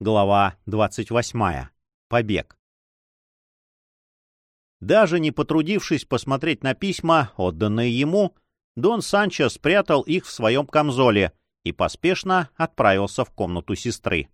Глава 28. Побег. Даже не потрудившись посмотреть на письма, отданные ему, Дон Санчо спрятал их в своем камзоле и поспешно отправился в комнату сестры.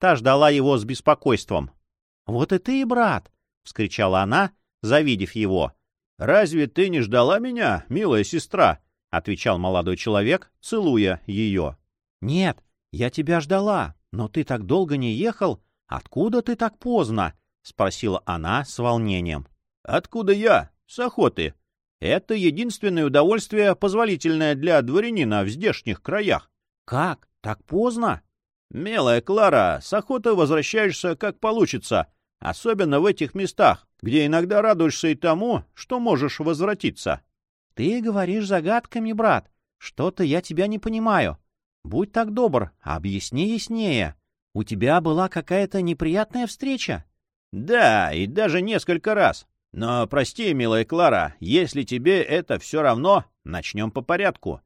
Та ждала его с беспокойством. — Вот и ты, брат! — вскричала она, завидев его. — Разве ты не ждала меня, милая сестра? — отвечал молодой человек, целуя ее. — Нет, я тебя ждала, но ты так долго не ехал. Откуда ты так поздно? — спросила она с волнением. — Откуда я? С охоты. Это единственное удовольствие, позволительное для дворянина в здешних краях. — Как? Так поздно? — Милая Клара, с охоты возвращаешься как получится, особенно в этих местах, где иногда радуешься и тому, что можешь возвратиться. — Ты говоришь загадками, брат. Что-то я тебя не понимаю. Будь так добр, объясни яснее. У тебя была какая-то неприятная встреча? — Да, и даже несколько раз. Но прости, милая Клара, если тебе это все равно, начнем по порядку.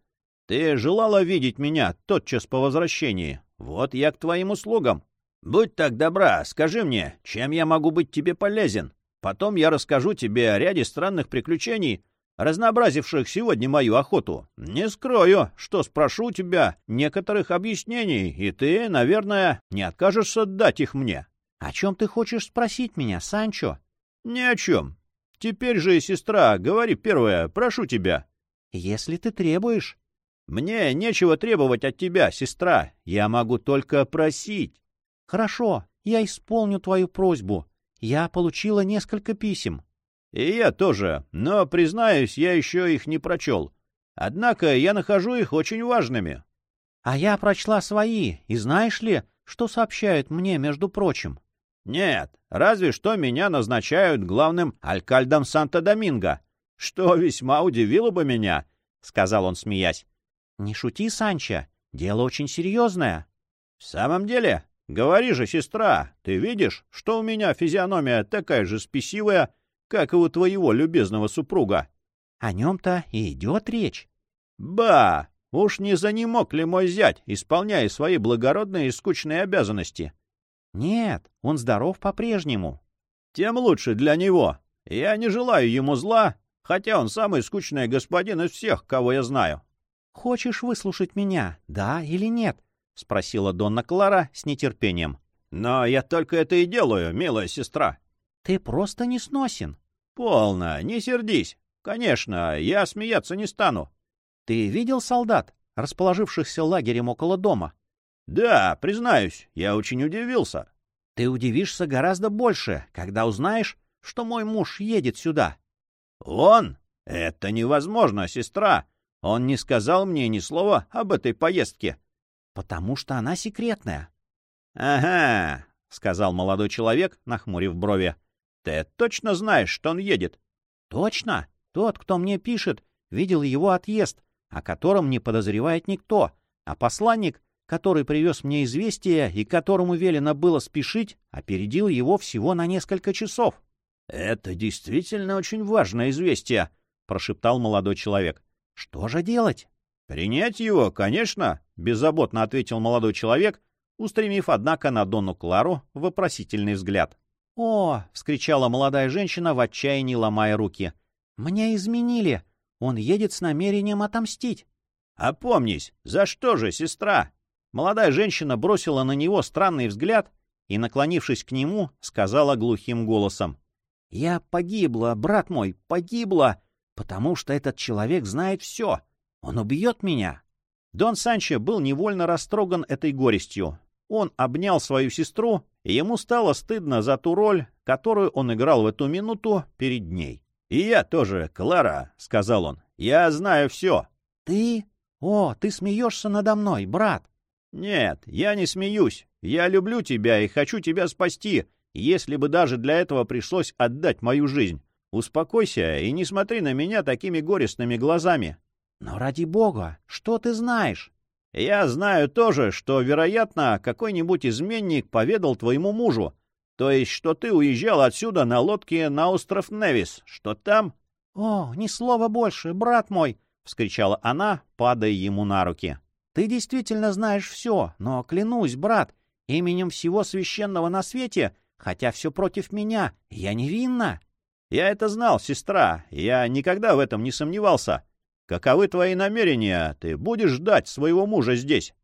Ты желала видеть меня тотчас по возвращении. Вот я к твоим услугам. Будь так добра, скажи мне, чем я могу быть тебе полезен? Потом я расскажу тебе о ряде странных приключений, разнообразивших сегодня мою охоту. Не скрою, что спрошу тебя некоторых объяснений, и ты, наверное, не откажешься дать их мне. — О чем ты хочешь спросить меня, Санчо? — Ни о чем. Теперь же, сестра, говори первое, прошу тебя. — Если ты требуешь. — Мне нечего требовать от тебя, сестра. Я могу только просить. — Хорошо, я исполню твою просьбу. Я получила несколько писем. И я тоже, но, признаюсь, я еще их не прочел. Однако я нахожу их очень важными. А я прочла свои, и знаешь ли, что сообщают мне, между прочим? Нет, разве что меня назначают главным алькальдом Санта-Доминго, что весьма удивило бы меня, — сказал он, смеясь. — Не шути, Санчо, дело очень серьезное. — В самом деле? Говори же, сестра, ты видишь, что у меня физиономия такая же спесивая, как и у твоего любезного супруга. — О нем-то и идет речь. — Ба! Уж не занемог ли мой зять, исполняя свои благородные и скучные обязанности? — Нет, он здоров по-прежнему. — Тем лучше для него. Я не желаю ему зла, хотя он самый скучный господин из всех, кого я знаю. — Хочешь выслушать меня, да или нет? — спросила Донна Клара с нетерпением. — Но я только это и делаю, милая сестра. Ты просто не сносен. Полно, не сердись. Конечно, я смеяться не стану. Ты видел солдат, расположившихся лагерем около дома? Да, признаюсь, я очень удивился. Ты удивишься гораздо больше, когда узнаешь, что мой муж едет сюда. Он? Это невозможно, сестра. Он не сказал мне ни слова об этой поездке. Потому что она секретная. Ага, — сказал молодой человек, нахмурив брови. Ты точно знаешь, что он едет? — Точно. Тот, кто мне пишет, видел его отъезд, о котором не подозревает никто, а посланник, который привез мне известие и которому велено было спешить, опередил его всего на несколько часов. — Это действительно очень важное известие, — прошептал молодой человек. — Что же делать? — Принять его, конечно, — беззаботно ответил молодой человек, устремив, однако, на Донну Клару вопросительный взгляд. «О!» — вскричала молодая женщина в отчаянии, ломая руки. «Мне изменили! Он едет с намерением отомстить!» «Опомнись! За что же, сестра?» Молодая женщина бросила на него странный взгляд и, наклонившись к нему, сказала глухим голосом. «Я погибла, брат мой, погибла, потому что этот человек знает все. Он убьет меня!» Дон Санчо был невольно растроган этой горестью. Он обнял свою сестру, и ему стало стыдно за ту роль, которую он играл в эту минуту перед ней. «И я тоже, Клара», — сказал он. «Я знаю все». «Ты? О, ты смеешься надо мной, брат». «Нет, я не смеюсь. Я люблю тебя и хочу тебя спасти, если бы даже для этого пришлось отдать мою жизнь. Успокойся и не смотри на меня такими горестными глазами». «Но ради бога, что ты знаешь?» Я знаю тоже, что, вероятно, какой-нибудь изменник поведал твоему мужу, то есть, что ты уезжал отсюда на лодке на остров Невис, что там... — О, ни слова больше, брат мой! — вскричала она, падая ему на руки. — Ты действительно знаешь все, но, клянусь, брат, Именем всего священного на свете, хотя все против меня, я невинна. Я это знал, сестра, я никогда в этом не сомневался. Каковы твои намерения? Ты будешь ждать своего мужа здесь?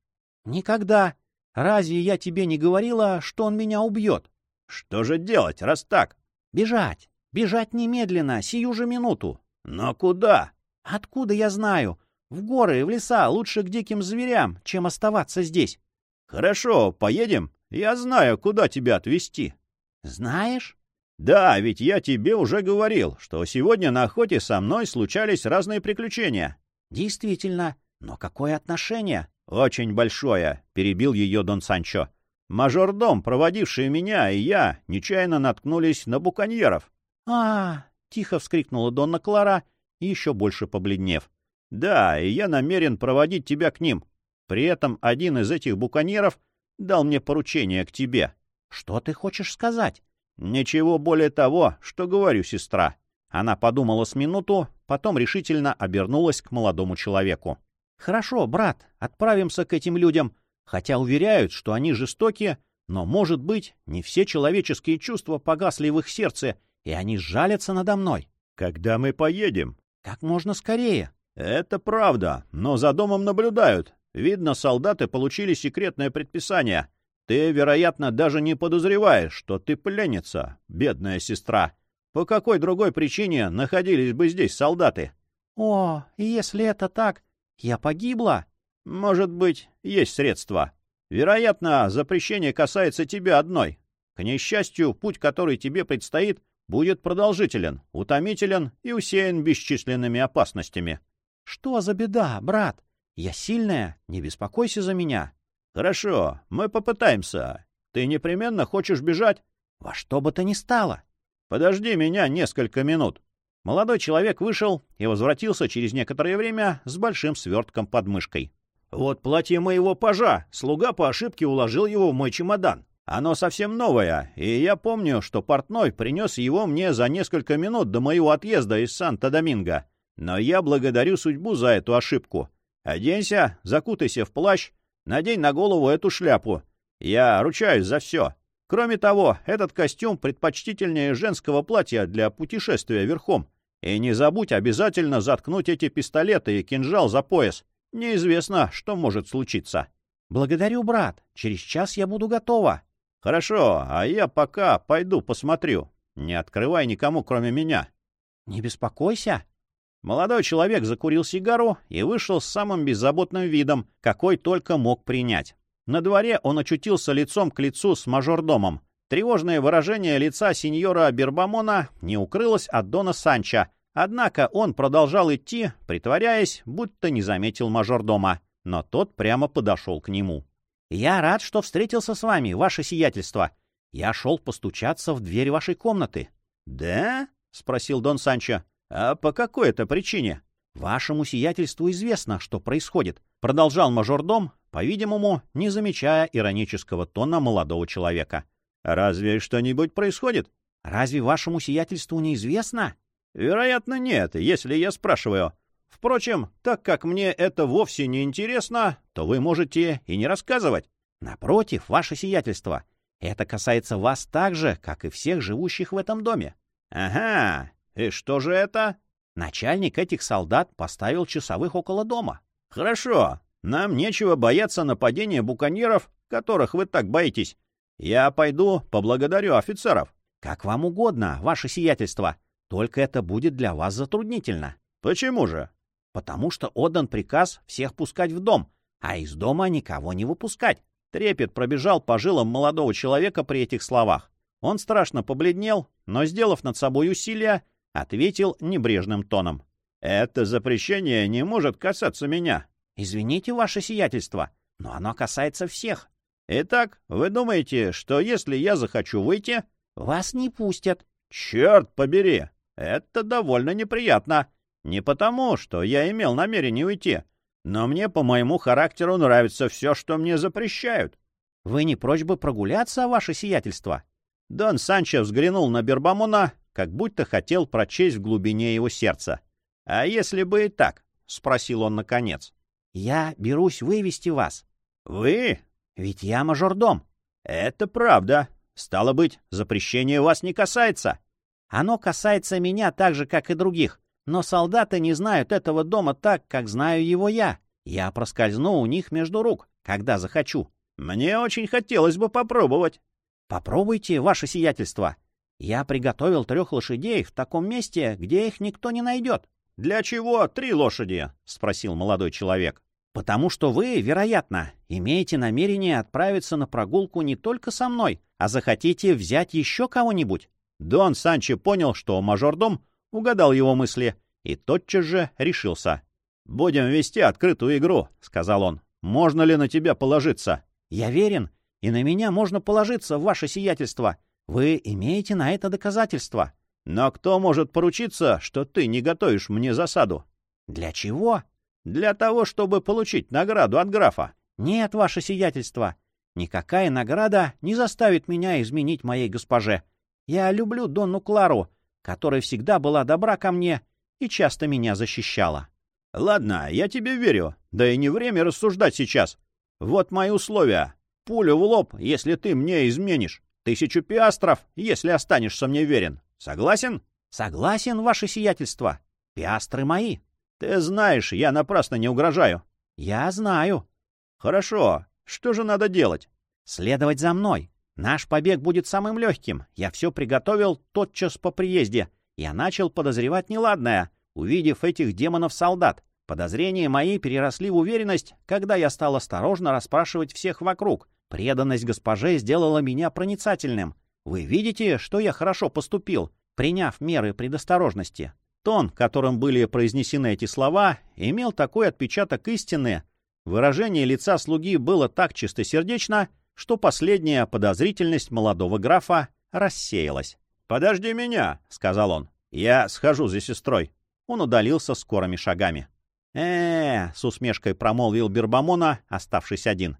Никогда. Разве я тебе не говорила, что он меня убьет? Что же делать, раз так? Бежать. Бежать немедленно, сию же минуту. Но куда? Откуда я знаю? В горы, в леса, лучше к диким зверям, чем оставаться здесь. Хорошо, поедем. Я знаю, куда тебя отвезти. Знаешь? Да, ведь я тебе уже говорил, что сегодня на охоте со мной случались разные приключения. Действительно. Но какое отношение? Очень большое, перебил ее Дон Санчо. Мажордом, проводивший меня, и я нечаянно наткнулись на буконьеров. А, тихо вскрикнула Донна Клара, еще больше побледнев. Да, и я намерен проводить тебя к ним. При этом один из этих буконьеров дал мне поручение к тебе. Что ты хочешь сказать? Ничего более того, что говорю, сестра. Она подумала с минуту, потом решительно обернулась к молодому человеку. Хорошо, брат, отправимся к этим людям, хотя уверяют, что они жестокие, но, может быть, не все человеческие чувства погасли в их сердце, и они жалятся надо мной. Когда мы поедем? Как можно скорее. Это правда, но за домом наблюдают. Видно, солдаты получили секретное предписание. Ты, вероятно, даже не подозреваешь, что ты пленница, бедная сестра. По какой другой причине находились бы здесь солдаты? О, если это так, я погибла. Может быть, есть средства. Вероятно, запрещение касается тебя одной. К несчастью, путь, который тебе предстоит, будет продолжителен, утомителен и усеян бесчисленными опасностями. — Что за беда, брат? Я сильная, не беспокойся за меня. — Хорошо, мы попытаемся. Ты непременно хочешь бежать? — Во что бы то ни стало. — Подожди меня несколько минут. Молодой человек вышел и возвратился через некоторое время с большим свертком под мышкой. — Вот платье моего пажа. Слуга по ошибке уложил его в мой чемодан. Оно совсем новое, и я помню, что портной принес его мне за несколько минут до моего отъезда из Санта-Доминго. Но я благодарю судьбу за эту ошибку. Оденься, закутайся в плащ, надень на голову эту шляпу. Я ручаюсь за все. Кроме того, этот костюм предпочтительнее женского платья для путешествия верхом. И не забудь обязательно заткнуть эти пистолеты и кинжал за пояс. Неизвестно, что может случиться. — Благодарю, брат. Через час я буду готова. Хорошо, а я пока пойду посмотрю. Не открывай никому, кроме меня. Не беспокойся. Молодой человек закурил сигару и вышел с самым беззаботным видом, какой только мог принять. На дворе он очутился лицом к лицу с мажордомом. Тревожное выражение лица сеньора Бербамона не укрылось от Дона Санча, однако он продолжал идти, притворяясь, будто не заметил мажордома, но тот прямо подошел к нему. «Я рад, что встретился с вами, ваше сиятельство. Я шел постучаться в дверь вашей комнаты». «Да?» — спросил Дон Санчо. «А по какой это причине?» «Вашему сиятельству известно, что происходит», — продолжал мажордом, по-видимому, не замечая иронического тона молодого человека. «Разве что-нибудь происходит?» «Разве вашему сиятельству неизвестно?» «Вероятно, нет, если я спрашиваю. Впрочем, так как мне это вовсе не интересно, то вы можете и не рассказывать. Напротив, ваше сиятельство, это касается вас так же, как и всех живущих в этом доме. Ага, и что же это? Начальник этих солдат поставил часовых около дома. Хорошо, нам нечего бояться нападения буконьеров, которых вы так боитесь. Я пойду поблагодарю офицеров. Как вам угодно, ваше сиятельство, только это будет для вас затруднительно. Почему же? потому что отдан приказ всех пускать в дом, а из дома никого не выпускать. Трепет пробежал по жилам молодого человека при этих словах. Он страшно побледнел, но, сделав над собой усилие, ответил небрежным тоном. «Это запрещение не может касаться меня». «Извините, ваше сиятельство, но оно касается всех». «Итак, вы думаете, что если я захочу выйти...» «Вас не пустят». «Черт побери! Это довольно неприятно. Не потому, что я имел намерение уйти, но мне по моему характеру нравится все, что мне запрещают. — Вы не прочь бы прогуляться, ваше сиятельство? Дон Санчо взглянул на Бербамона, как будто хотел прочесть в глубине его сердца. — А если бы и так? — спросил он наконец. — Я берусь вывести вас. — Вы? — Ведь я мажордом. Это правда. Стало быть, запрещение вас не касается. Оно касается меня так же, как и других. Но солдаты не знают этого дома так, как знаю его я. Я проскользну у них между рук, когда захочу. Мне очень хотелось бы попробовать. Попробуйте, ваше сиятельство. Я приготовил трех лошадей в таком месте, где их никто не найдет. — Для чего три лошади? — спросил молодой человек. — Потому что вы, вероятно, имеете намерение отправиться на прогулку не только со мной, а захотите взять еще кого-нибудь. Дон Санчо понял, что мажордом угадал его мысли и тотчас же решился. — Будем вести открытую игру, — сказал он. — Можно ли на тебя положиться? — Я верен, и на меня можно положиться, ваше сиятельство. Вы имеете на это доказательства. Но кто может поручиться, что ты не готовишь мне засаду? Для чего? Для того, чтобы получить награду от графа. Нет, ваше сиятельство. Никакая награда не заставит меня изменить моей госпоже. Я люблю Донну Клару, которая всегда была добра ко мне и часто меня защищала. Ладно, я тебе верю. Да и не время рассуждать сейчас. Вот мои условия. Пулю в лоб, если ты мне изменишь. Тысячу пиастров, если останешься мне верен. Согласен? Согласен, ваше сиятельство. Пиастры мои. Ты знаешь, я напрасно не угрожаю. Я знаю. Хорошо. Что же надо делать? Следовать за мной. Наш побег будет самым легким. Я все приготовил тотчас по приезде. Я начал подозревать неладное, увидев этих демонов-солдат. Подозрения мои переросли в уверенность, когда я стал осторожно расспрашивать всех вокруг. Преданность госпоже сделала меня проницательным. Вы видите, что я хорошо поступил, приняв меры предосторожности. Тон, которым были произнесены эти слова, имел такой отпечаток истины. Выражение лица слуги было так чистосердечно, что последняя подозрительность молодого графа рассеялась. «Подожди меня», — сказал он. «Я схожу за сестрой». Он удалился скорыми шагами. э, -э с усмешкой промолвил Бербамона, оставшись один.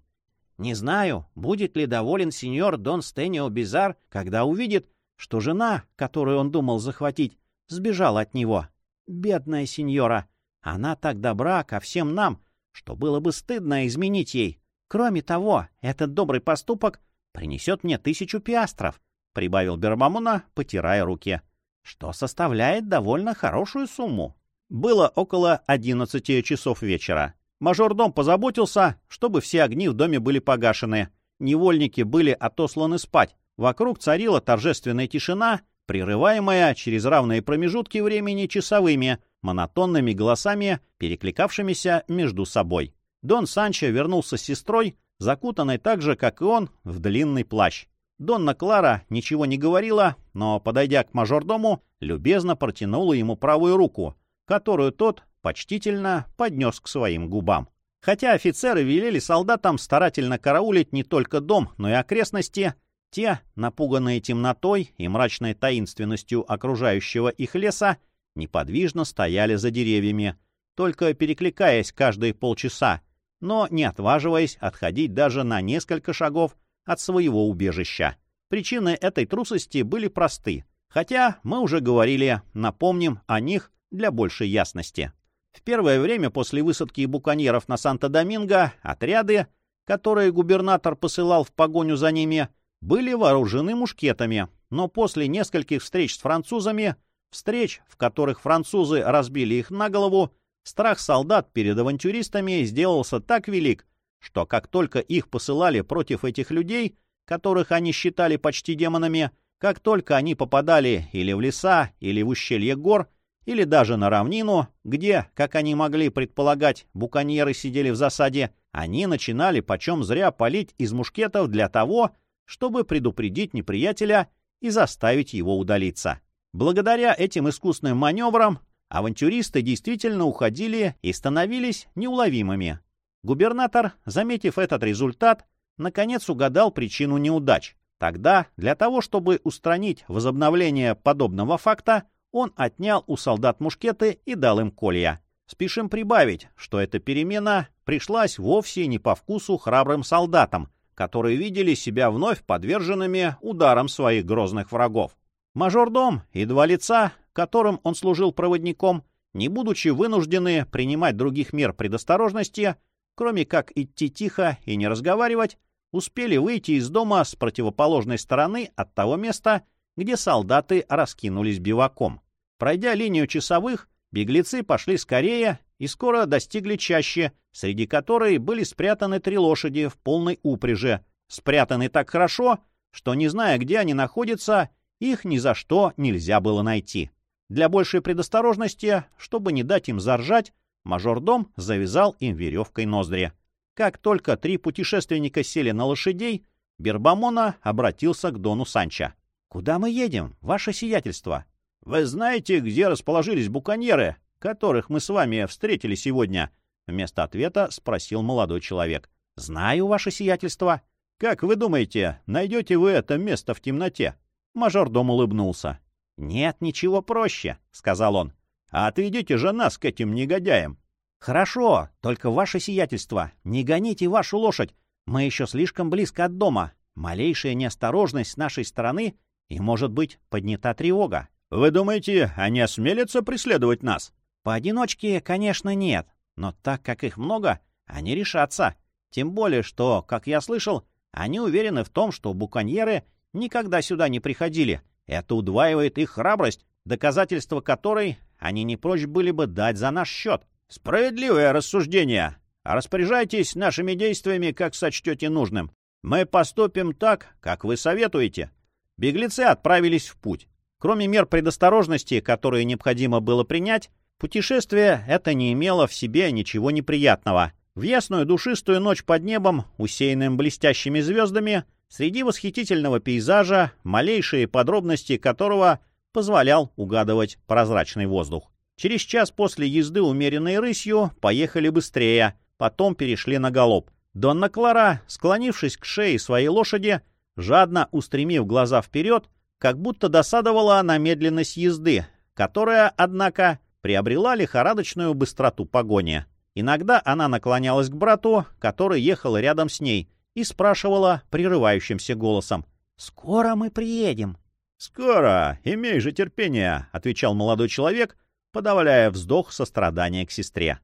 Не знаю, будет ли доволен сеньор Дон Стенио Бизар, когда увидит, что жена, которую он думал захватить, сбежала от него. Бедная сеньора, она так добра ко всем нам, что было бы стыдно изменить ей. Кроме того, этот добрый поступок принесет мне тысячу пиастров, — прибавил Бермамуна, потирая руки, — что составляет довольно хорошую сумму. Было около одиннадцати часов вечера. Мажордом позаботился, чтобы все огни в доме были погашены. Невольники были отосланы спать. Вокруг царила торжественная тишина, прерываемая через равные промежутки времени часовыми, монотонными голосами, перекликавшимися между собой. Дон Санчо вернулся с сестрой, закутанной так же, как и он, в длинный плащ. Донна Клара ничего не говорила, но, подойдя к мажордому, любезно протянула ему правую руку, которую тот почтительно поднес к своим губам. Хотя офицеры велели солдатам старательно караулить не только дом, но и окрестности, те, напуганные темнотой и мрачной таинственностью окружающего их леса, неподвижно стояли за деревьями, только перекликаясь каждые полчаса, но не отваживаясь отходить даже на несколько шагов от своего убежища. Причины этой трусости были просты, хотя мы уже говорили, напомним о них для большей ясности. В первое время после высадки буконьеров на Санто-Доминго отряды, которые губернатор посылал в погоню за ними, были вооружены мушкетами, но после нескольких встреч с французами, встреч, в которых французы разбили их на голову, страх солдат перед авантюристами сделался так велик, что как только их посылали против этих людей, которых они считали почти демонами, как только они попадали или в леса, или в ущелье гор, или даже на равнину, где, как они могли предполагать, буконьеры сидели в засаде, они начинали почем зря палить из мушкетов для того, чтобы предупредить неприятеля и заставить его удалиться. Благодаря этим искусным маневрам авантюристы действительно уходили и становились неуловимыми. Губернатор, заметив этот результат, наконец угадал причину неудач. Тогда, для того, чтобы устранить возобновление подобного факта, он отнял у солдат мушкеты и дал им колья. Спешим прибавить, что эта перемена пришлась вовсе не по вкусу храбрым солдатам, которые видели себя вновь подверженными ударам своих грозных врагов. Мажордом и два лица, которым он служил проводником, не будучи вынуждены принимать других мер предосторожности, кроме как идти тихо и не разговаривать, успели выйти из дома с противоположной стороны от того места, где солдаты раскинулись биваком. Пройдя линию часовых, беглецы пошли скорее и скоро достигли чаще, среди которой были спрятаны три лошади в полной упряжи, спрятаны так хорошо, что, не зная, где они находятся, их ни за что нельзя было найти. Для большей предосторожности, чтобы не дать им заржать, мажордом завязал им веревкой ноздри. Как только три путешественника сели на лошадей, Бербамона обратился к Дону Санчо. — Куда мы едем, ваше сиятельство? — Вы знаете, где расположились буконьеры, которых мы с вами встретили сегодня? — вместо ответа спросил молодой человек. — Знаю, ваше сиятельство. — Как вы думаете, найдете вы это место в темноте? Мажордом улыбнулся. — Нет, ничего проще, — сказал он. — А отведите же нас к этим негодяям. — Хорошо, только ваше сиятельство, не гоните вашу лошадь. Мы еще слишком близко от дома. Малейшая неосторожность с нашей стороны, и, может быть, поднята тревога. — Вы думаете, они осмелятся преследовать нас? — Поодиночке, конечно, нет. Но так как их много, они решатся. Тем более, что, как я слышал, они уверены в том, что буконьеры никогда сюда не приходили. Это удваивает их храбрость, доказательство которой они не прочь были бы дать за наш счет. Справедливое рассуждение. Распоряжайтесь нашими действиями, как сочтете нужным. Мы поступим так, как вы советуете. Беглецы отправились в путь. Кроме мер предосторожности, которые необходимо было принять, путешествие это не имело в себе ничего неприятного. В ясную душистую ночь под небом, усеянным блестящими звездами, среди восхитительного пейзажа, малейшие подробности которого позволял угадывать прозрачный воздух. Через час после езды умеренной рысью поехали быстрее, потом перешли на галоп. Донна Клара, склонившись к шее своей лошади, жадно устремив глаза вперед, как будто досадовала на медленность езды, которая, однако, приобрела лихорадочную быстроту погони. Иногда она наклонялась к брату, который ехал рядом с ней, и спрашивала прерывающимся голосом. «Скоро мы приедем?» «Скоро, имей же терпение», — отвечал молодой человек, подавляя вздох сострадания к сестре.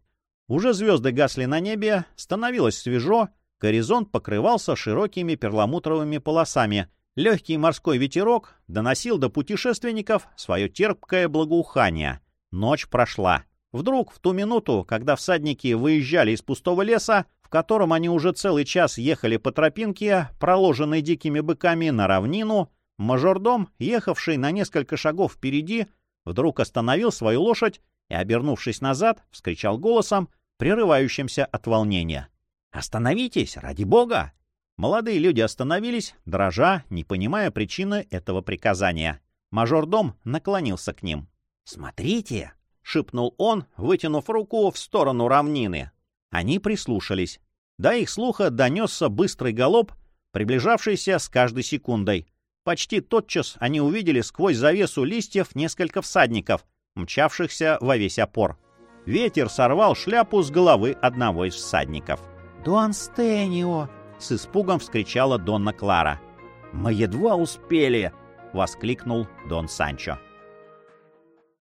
Уже звезды гасли на небе, становилось свежо, горизонт покрывался широкими перламутровыми полосами. Легкий морской ветерок доносил до путешественников свое терпкое благоухание. Ночь прошла. Вдруг, в ту минуту, когда всадники выезжали из пустого леса, в котором они уже целый час ехали по тропинке, проложенной дикими быками на равнину, мажордом, ехавший на несколько шагов впереди, вдруг остановил свою лошадь и, обернувшись назад, вскричал голосом, прерывающимся от волнения. «Остановитесь, ради бога!» Молодые люди остановились, дрожа, не понимая причины этого приказания. Мажордом наклонился к ним. «Смотрите!» — шепнул он, вытянув руку в сторону равнины. Они прислушались. До их слуха донесся быстрый галоп, приближавшийся с каждой секундой. Почти тотчас они увидели сквозь завесу листьев несколько всадников, мчавшихся во весь опор. Ветер сорвал шляпу с головы одного из всадников. «Дон Стенио!» — с испугом вскричала Донна Клара. «Мы едва успели!» — воскликнул Дон Санчо.